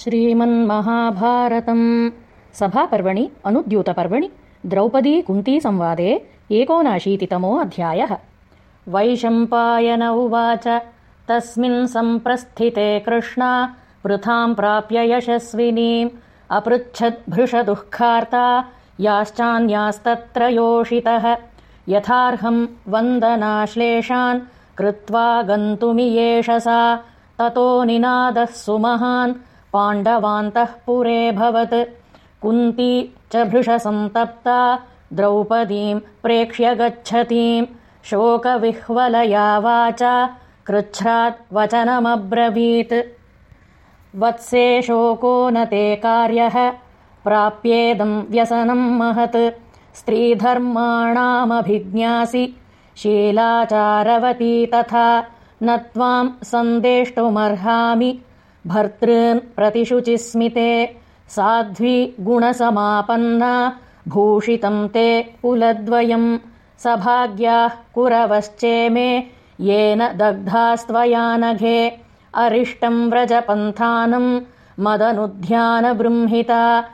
श्रीमन्महाभारतम्। सभापर्वणि अनुद्यूतपर्वणि द्रौपदीकुन्तीसंवादे एकोनाशीतितमो अध्यायः। वैशम्पायन उवाच तस्मिन् सम्प्रस्थिते कृष्णा वृथाम् प्राप्य यशस्विनीम् अपृच्छद्भृशदुःखार्ता याश्चान्यास्तत्र योषितः। यथार्हम् वन्दनाश्लेषान् कृत्वा गन्तुमियेष सा ततो निनादः सुमहान् पाण्डवान्तः पुरेऽभवत् कुन्ती च भृशसन्तप्ता द्रौपदीम् प्रेक्ष्य गच्छतीम् शोकविह्वलया वाचा कृच्छ्रात् वचनमब्रवीत्। वत्से शोको न ते कार्यः प्राप्येदम् व्यसनम् महत्। स्त्रीधर्माणामभिज्ञासि शीलाचारवती तथा न त्वाम् सन्देष्टुमर्हामि भर्तॄन् प्रतिशुचिस्मिते साध्वी गुणसमापन्ना भूषितम् ते कुलद्वयम् सभाग्याः कुरवश्चेमे येन दग्धास्त्वया नघे। अरिष्टम् व्रजपन्थानम् मदनुध्यानबृंहिता